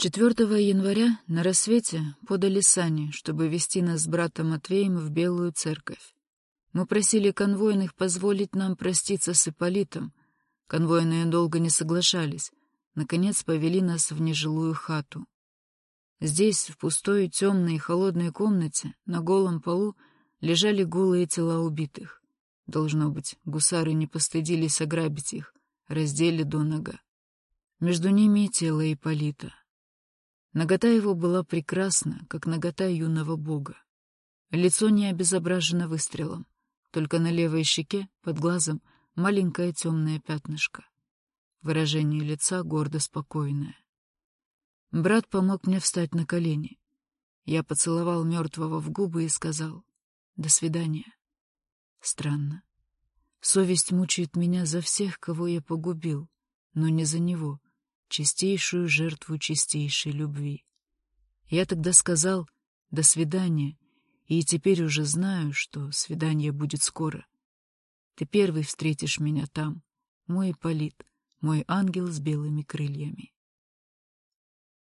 4 января на рассвете подали сани, чтобы вести нас с братом Матвеем в Белую церковь. Мы просили конвойных позволить нам проститься с Ипполитом. Конвойные долго не соглашались. Наконец повели нас в нежилую хату. Здесь, в пустой, темной и холодной комнате, на голом полу, лежали голые тела убитых. Должно быть, гусары не постыдились ограбить их, раздели до нога. Между ними и тело Ипполита. Нагота его была прекрасна, как нагота юного бога. Лицо не обезображено выстрелом, только на левой щеке, под глазом, маленькое темное пятнышко. Выражение лица гордо спокойное. Брат помог мне встать на колени. Я поцеловал мертвого в губы и сказал «До свидания». Странно. Совесть мучает меня за всех, кого я погубил, но не за него — чистейшую жертву чистейшей любви. Я тогда сказал «до свидания», и теперь уже знаю, что свидание будет скоро. Ты первый встретишь меня там, мой Ипполит, мой ангел с белыми крыльями.